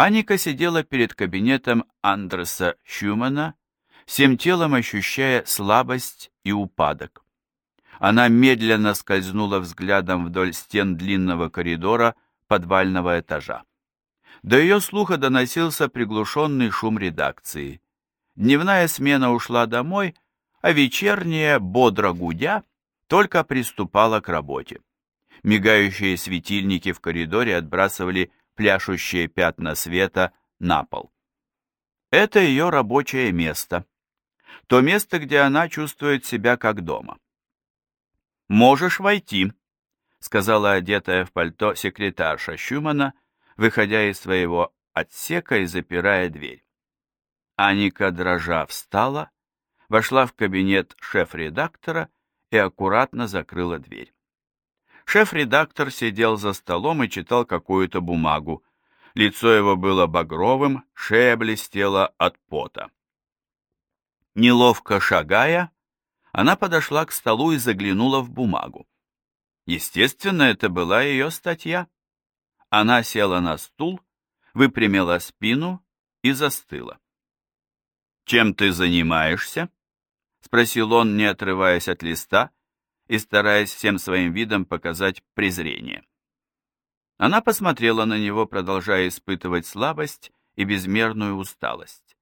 Аника сидела перед кабинетом Андреса Щумана, всем телом ощущая слабость и упадок. Она медленно скользнула взглядом вдоль стен длинного коридора подвального этажа. До ее слуха доносился приглушенный шум редакции. Дневная смена ушла домой, а вечерняя, бодро гудя, только приступала к работе. Мигающие светильники в коридоре отбрасывали пляшущие пятна света на пол. Это ее рабочее место. То место, где она чувствует себя как дома. «Можешь войти», — сказала одетая в пальто секретарша Щумана, выходя из своего отсека и запирая дверь. Аника, дрожа, встала, вошла в кабинет шеф-редактора и аккуратно закрыла дверь. Шеф-редактор сидел за столом и читал какую-то бумагу. Лицо его было багровым, шея блестела от пота. Неловко шагая, она подошла к столу и заглянула в бумагу. Естественно, это была ее статья. Она села на стул, выпрямила спину и застыла. «Чем ты занимаешься?» — спросил он, не отрываясь от листа и стараясь всем своим видом показать презрение. Она посмотрела на него, продолжая испытывать слабость и безмерную усталость.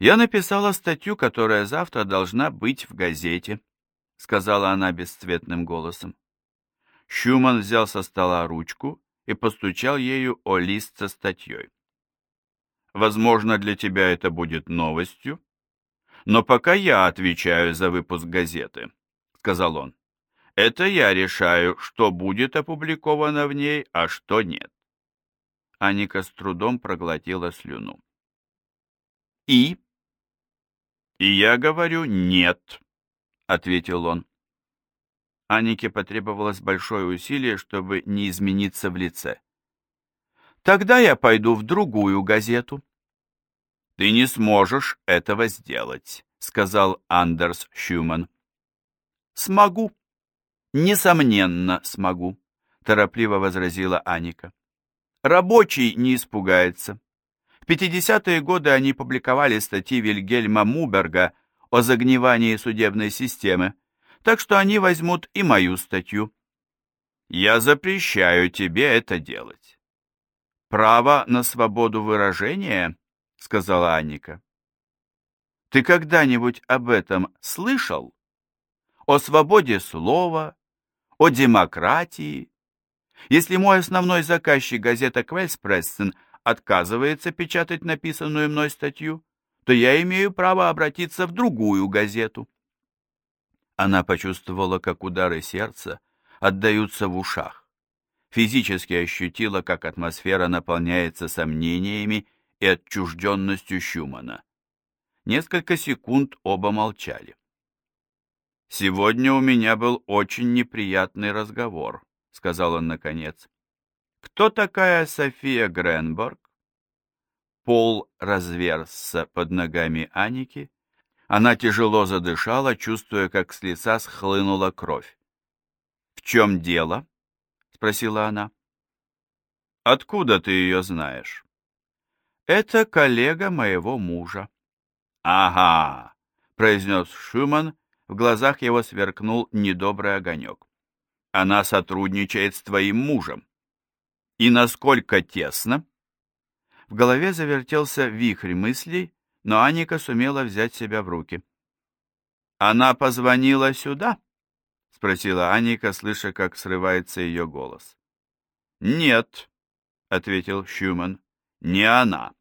«Я написала статью, которая завтра должна быть в газете», — сказала она бесцветным голосом. Щуман взял со стола ручку и постучал ею о лист со статьей. «Возможно, для тебя это будет новостью, но пока я отвечаю за выпуск газеты», сказал он. Это я решаю, что будет опубликовано в ней, а что нет. Аника с трудом проглотила слюну. И? И я говорю нет, ответил он. Анике потребовалось большое усилие, чтобы не измениться в лице. Тогда я пойду в другую газету. Ты не сможешь этого сделать, сказал Андерс Шуман. «Смогу». «Несомненно, смогу», — торопливо возразила Аника. «Рабочий не испугается. В 50-е годы они публиковали статьи Вильгельма Муберга о загнивании судебной системы, так что они возьмут и мою статью. Я запрещаю тебе это делать. Право на свободу выражения, сказала Аника. Ты когда-нибудь об этом слышал? О свободе слова, о демократии. Если мой основной заказчик газета Квельспрессен отказывается печатать написанную мной статью, то я имею право обратиться в другую газету. Она почувствовала, как удары сердца отдаются в ушах. Физически ощутила, как атмосфера наполняется сомнениями и отчужденностью Щумана. Несколько секунд оба молчали. «Сегодня у меня был очень неприятный разговор», — сказал он наконец. «Кто такая София Гренборг?» Пол разверзся под ногами Аники. Она тяжело задышала, чувствуя, как с лица схлынула кровь. «В чем дело?» — спросила она. «Откуда ты ее знаешь?» «Это коллега моего мужа». «Ага», — произнес Шуман, в глазах его сверкнул недобрый огонек. Она сотрудничает с твоим мужем. И насколько тесно? В голове завертелся вихрь мыслей, но Аника сумела взять себя в руки. «Она позвонила сюда?» — спросила Аника, слыша, как срывается ее голос. «Нет», — ответил Щуман, — «не она.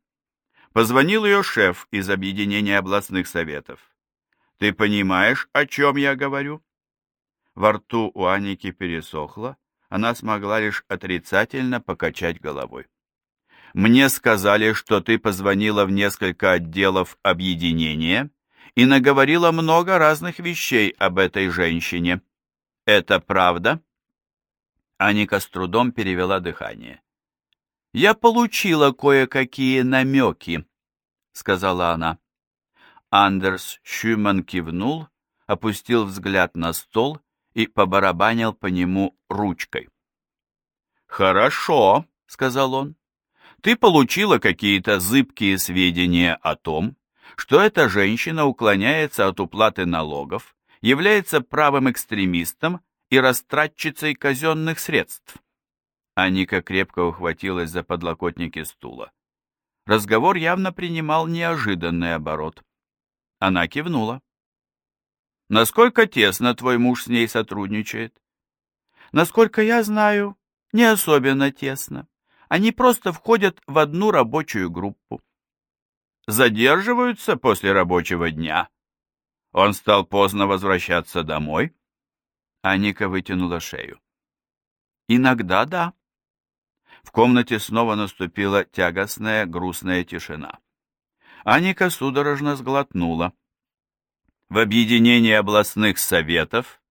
Позвонил ее шеф из Объединения областных советов. Ты понимаешь, о чем я говорю?» Во рту у Аники пересохло, она смогла лишь отрицательно покачать головой. «Мне сказали, что ты позвонила в несколько отделов объединения и наговорила много разных вещей об этой женщине. Это правда?» Аника с трудом перевела дыхание. «Я получила кое-какие намеки», — сказала она. Андерс Шюман кивнул, опустил взгляд на стол и побарабанил по нему ручкой. «Хорошо», — сказал он. Ты получила какие-то зыбкие сведения о том, что эта женщина уклоняется от уплаты налогов, является правым экстремистом и растратчицей казенных средств. Аника крепко ухватилась за подлокотники стула. Разговор явно принимал неожиданный оборот. Она кивнула. «Насколько тесно твой муж с ней сотрудничает?» «Насколько я знаю, не особенно тесно. Они просто входят в одну рабочую группу. Задерживаются после рабочего дня. Он стал поздно возвращаться домой. Аника вытянула шею. Иногда да. В комнате снова наступила тягостная, грустная тишина. Аника судорожно сглотнула. В объединении областных советов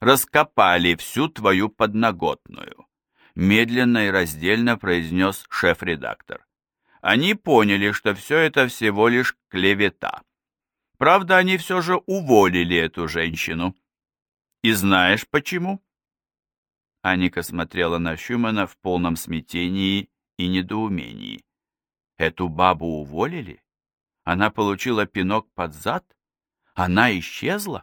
раскопали всю твою подноготную медленно и раздельно произнес шеф-редактор. Они поняли, что все это всего лишь клевета. Правда, они все же уволили эту женщину. И знаешь почему? Аника смотрела на Шумана в полном смятении и недоумении. Эту бабу уволили? Она получила пинок под зад? Она исчезла?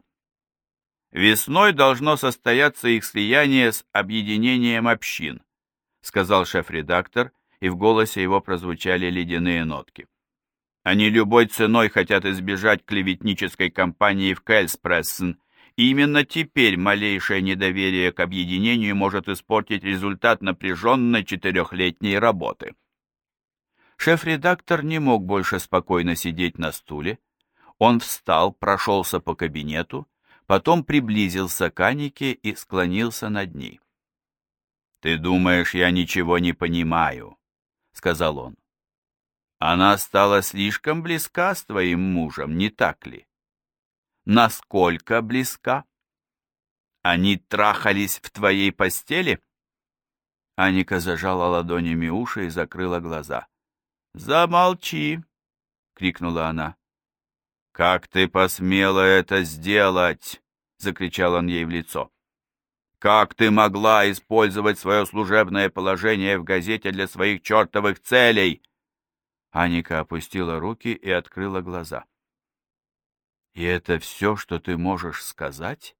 Весной должно состояться их слияние с объединением общин сказал шеф-редактор, и в голосе его прозвучали ледяные нотки. Они любой ценой хотят избежать клеветнической кампании в Кэльспрессен, и именно теперь малейшее недоверие к объединению может испортить результат напряженной четырехлетней работы. Шеф-редактор не мог больше спокойно сидеть на стуле. Он встал, прошелся по кабинету, потом приблизился к Анике и склонился над ней. «Ты думаешь, я ничего не понимаю», — сказал он. «Она стала слишком близка с твоим мужем, не так ли?» «Насколько близка?» «Они трахались в твоей постели?» Аника зажала ладонями уши и закрыла глаза. «Замолчи!» — крикнула она. «Как ты посмела это сделать?» — закричал он ей в лицо. Как ты могла использовать свое служебное положение в газете для своих чертовых целей?» Аника опустила руки и открыла глаза. «И это все, что ты можешь сказать?»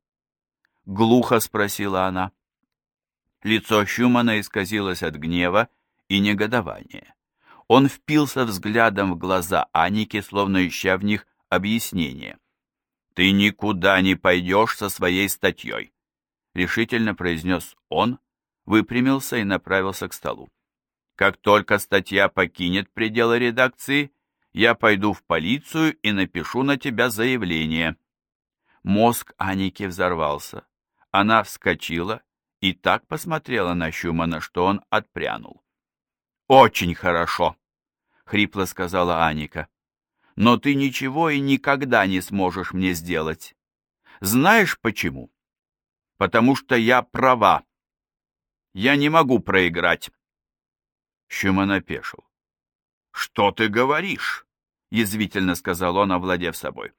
Глухо спросила она. Лицо Щумана исказилось от гнева и негодования. Он впился взглядом в глаза Аники, словно ища в них объяснение. «Ты никуда не пойдешь со своей статьей решительно произнес он, выпрямился и направился к столу. Как только статья покинет пределы редакции, я пойду в полицию и напишу на тебя заявление. Мозг Аники взорвался. Она вскочила и так посмотрела на Щумана, что он отпрянул. «Очень хорошо», — хрипло сказала Аника. «Но ты ничего и никогда не сможешь мне сделать. Знаешь почему?» потому что я права. Я не могу проиграть. Щуман опешил. «Что ты говоришь?» — язвительно сказал он, овладев собой.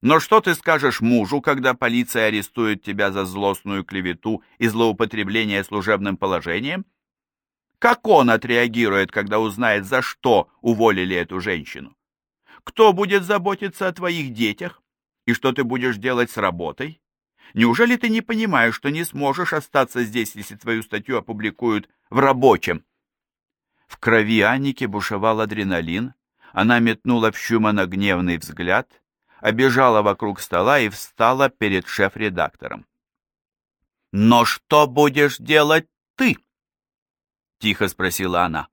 «Но что ты скажешь мужу, когда полиция арестует тебя за злостную клевету и злоупотребление служебным положением? Как он отреагирует, когда узнает, за что уволили эту женщину? Кто будет заботиться о твоих детях? И что ты будешь делать с работой? Неужели ты не понимаешь, что не сможешь остаться здесь, если твою статью опубликуют в рабочем?» В крови Анники бушевал адреналин. Она метнула в Щумана гневный взгляд, обежала вокруг стола и встала перед шеф-редактором. «Но что будешь делать ты?» — тихо спросила она.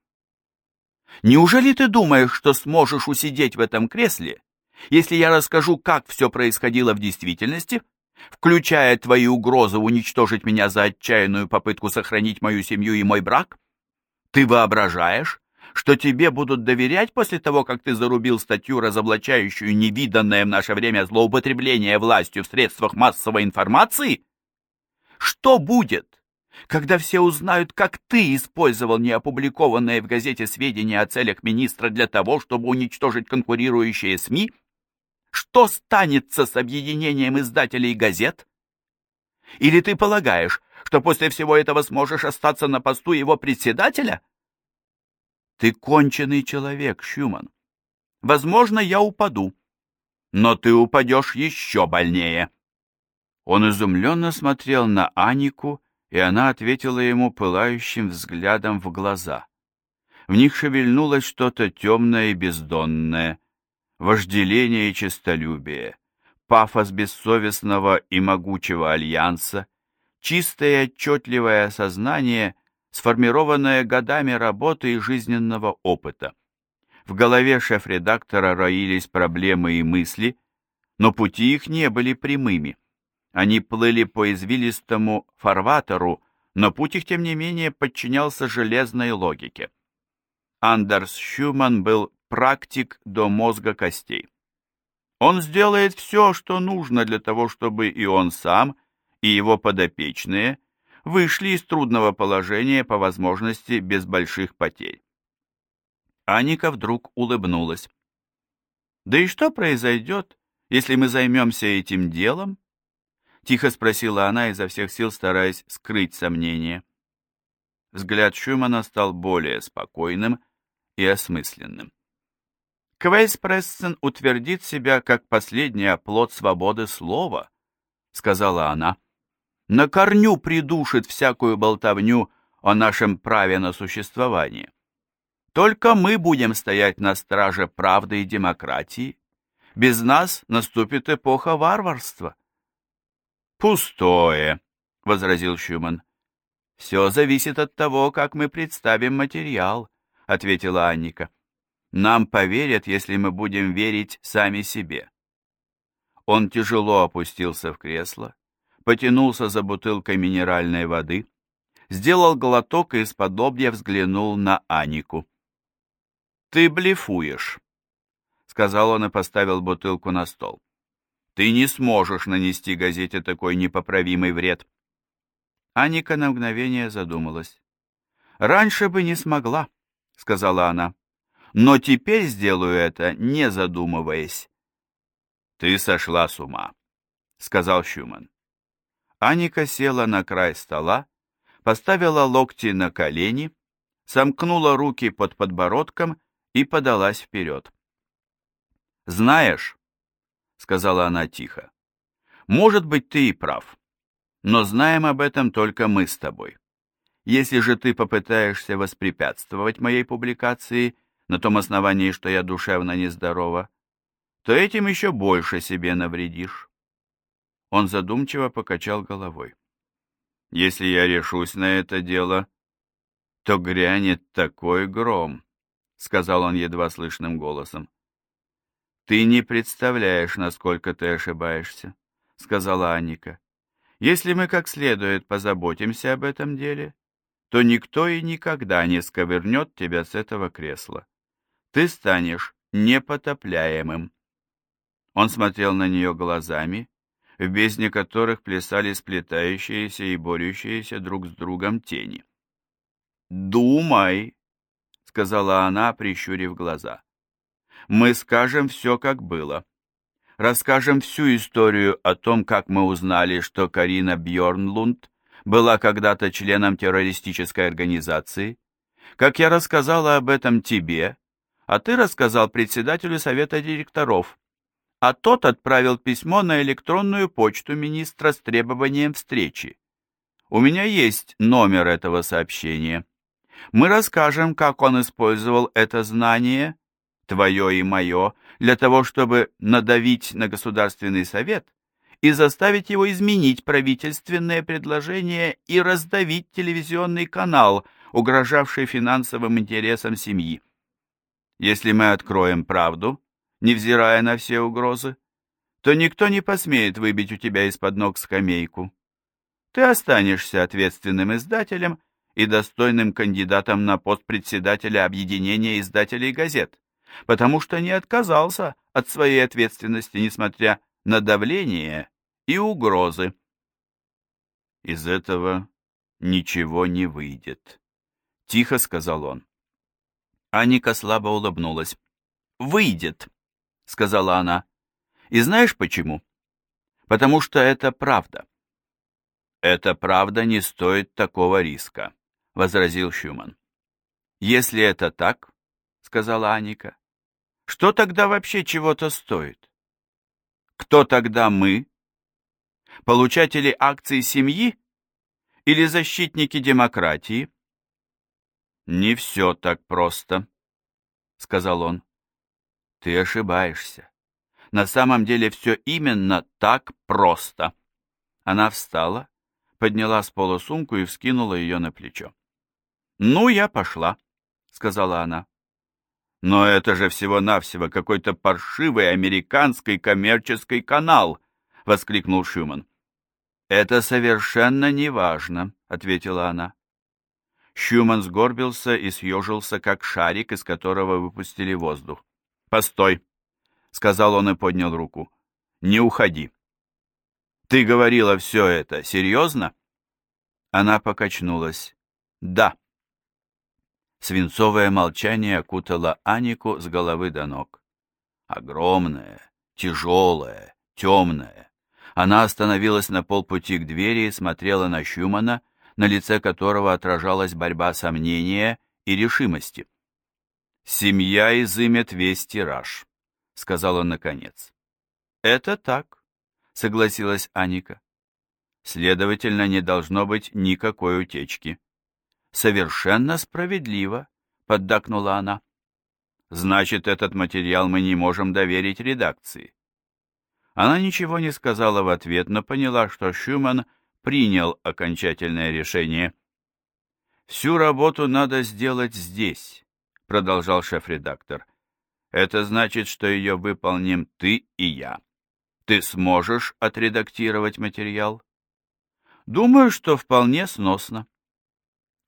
«Неужели ты думаешь, что сможешь усидеть в этом кресле, если я расскажу, как все происходило в действительности?» включая твои угрозы уничтожить меня за отчаянную попытку сохранить мою семью и мой брак? Ты воображаешь, что тебе будут доверять после того, как ты зарубил статью, разоблачающую невиданное в наше время злоупотребление властью в средствах массовой информации? Что будет, когда все узнают, как ты использовал неопубликованные в газете сведения о целях министра для того, чтобы уничтожить конкурирующие СМИ что станется с объединением издателей газет? Или ты полагаешь, что после всего этого сможешь остаться на посту его председателя? Ты конченый человек, Шуман. Возможно, я упаду, но ты упадешь еще больнее. Он изумленно смотрел на Анику, и она ответила ему пылающим взглядом в глаза. В них шевельнулось что-то темное и бездонное, вожделение и честолюбие, пафос бессовестного и могучего альянса, чистое и отчетливое сознание, сформированное годами работы и жизненного опыта. В голове шеф-редактора роились проблемы и мысли, но пути их не были прямыми. Они плыли по извилистому фарватеру, но путь их, тем не менее, подчинялся железной логике. Андерс Шуман был практик до мозга костей. Он сделает все, что нужно для того, чтобы и он сам, и его подопечные вышли из трудного положения по возможности без больших потерь. Аника вдруг улыбнулась. «Да и что произойдет, если мы займемся этим делом?» Тихо спросила она, изо всех сил стараясь скрыть сомнение. Взгляд Шумана стал более спокойным и осмысленным. Квейспрессен утвердит себя как последний оплот свободы слова, сказала она. На корню придушит всякую болтовню о нашем праве на существование. Только мы будем стоять на страже правды и демократии. Без нас наступит эпоха варварства. «Пустое», — возразил Шуман. «Все зависит от того, как мы представим материал», — ответила Анника. «Нам поверят, если мы будем верить сами себе». Он тяжело опустился в кресло, потянулся за бутылкой минеральной воды, сделал глоток и из-под взглянул на Анику. «Ты блефуешь», — сказал он и поставил бутылку на стол. Ты не сможешь нанести газете такой непоправимый вред. Аника на мгновение задумалась. «Раньше бы не смогла», — сказала она. «Но теперь сделаю это, не задумываясь». «Ты сошла с ума», — сказал Щуман. Аника села на край стола, поставила локти на колени, сомкнула руки под подбородком и подалась вперед. «Знаешь, сказала она тихо. Может быть, ты и прав. Но знаем об этом только мы с тобой. Если же ты попытаешься воспрепятствовать моей публикации на том основании, что я душевно нездорова, то этим еще больше себе навредишь. Он задумчиво покачал головой. Если я решусь на это дело, то грянет такой гром, сказал он едва слышным голосом. «Ты не представляешь, насколько ты ошибаешься», — сказала Анника. «Если мы как следует позаботимся об этом деле, то никто и никогда не сковырнет тебя с этого кресла. Ты станешь непотопляемым». Он смотрел на нее глазами, в бездне которых плясали сплетающиеся и борющиеся друг с другом тени. «Думай», — сказала она, прищурив глаза мы скажем все, как было. Расскажем всю историю о том, как мы узнали, что Карина Бьорнлунд была когда-то членом террористической организации, как я рассказала об этом тебе, а ты рассказал председателю совета директоров, а тот отправил письмо на электронную почту министра с требованием встречи. У меня есть номер этого сообщения. Мы расскажем, как он использовал это знание твое и мое, для того, чтобы надавить на Государственный Совет и заставить его изменить правительственное предложение и раздавить телевизионный канал, угрожавший финансовым интересам семьи. Если мы откроем правду, невзирая на все угрозы, то никто не посмеет выбить у тебя из-под ног скамейку. Ты останешься ответственным издателем и достойным кандидатом на пост председателя объединения издателей газет потому что не отказался от своей ответственности, несмотря на давление и угрозы. Из этого ничего не выйдет, — тихо сказал он. Аника слабо улыбнулась. «Выйдет», — сказала она. «И знаешь почему? Потому что это правда». «Эта правда не стоит такого риска», — возразил Шуман. «Если это так, сказала Аника. Что тогда вообще чего-то стоит? Кто тогда мы? Получатели акций семьи или защитники демократии? Не все так просто, сказал он. Ты ошибаешься. На самом деле все именно так просто. Она встала, подняла с пола сумку и вскинула ее на плечо. «Ну, я пошла», — сказала она. «Но это же всего-навсего какой-то паршивый американский коммерческий канал!» — воскликнул Шуман. «Это совершенно не важно», — ответила она. Шуман сгорбился и съежился, как шарик, из которого выпустили воздух. «Постой!» — сказал он и поднял руку. «Не уходи!» «Ты говорила все это серьезно?» Она покачнулась. «Да». Свинцовое молчание окутало Анику с головы до ног. Огромное, тяжелое, темное. Она остановилась на полпути к двери и смотрела на Щумана, на лице которого отражалась борьба сомнения и решимости. «Семья изымет весь тираж», — сказал он наконец. «Это так», — согласилась Аника. «Следовательно, не должно быть никакой утечки». «Совершенно справедливо», — поддакнула она. «Значит, этот материал мы не можем доверить редакции». Она ничего не сказала в ответ, но поняла, что Шуман принял окончательное решение. «Всю работу надо сделать здесь», — продолжал шеф-редактор. «Это значит, что ее выполним ты и я. Ты сможешь отредактировать материал?» «Думаю, что вполне сносно».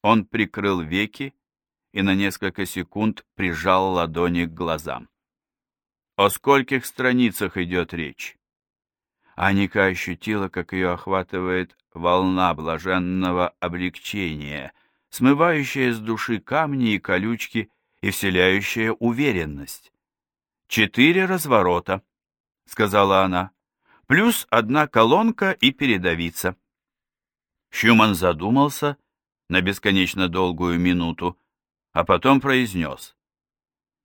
Он прикрыл веки и на несколько секунд прижал ладони к глазам. О скольких страницах идет речь? Аника ощутила, как ее охватывает волна блаженного облегчения, смывающая с души камни и колючки и вселяющая уверенность. «Четыре разворота», — сказала она, — «плюс одна колонка и передовица». Щуман задумался на бесконечно долгую минуту, а потом произнес.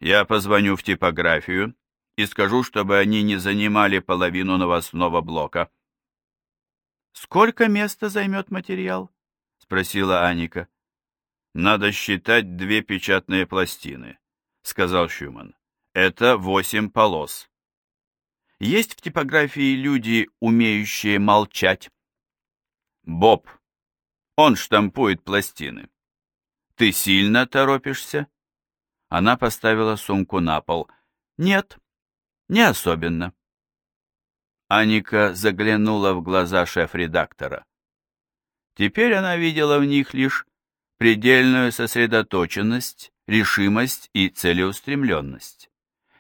«Я позвоню в типографию и скажу, чтобы они не занимали половину новостного блока». «Сколько места займет материал?» — спросила Аника. «Надо считать две печатные пластины», — сказал Шуман. «Это восемь полос». «Есть в типографии люди, умеющие молчать?» «Боб», он штампует пластины. Ты сильно торопишься? Она поставила сумку на пол. Нет, не особенно. Аника заглянула в глаза шеф-редактора. Теперь она видела в них лишь предельную сосредоточенность, решимость и целеустремленность.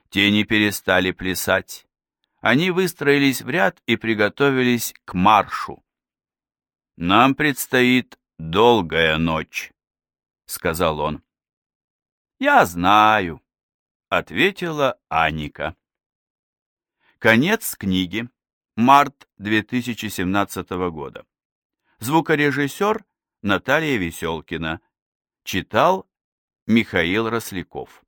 Тени перестали плясать. Они выстроились в ряд и приготовились к маршу. «Нам предстоит долгая ночь», — сказал он. «Я знаю», — ответила Аника. Конец книги. Март 2017 года. Звукорежиссер Наталья Веселкина. Читал Михаил Росляков.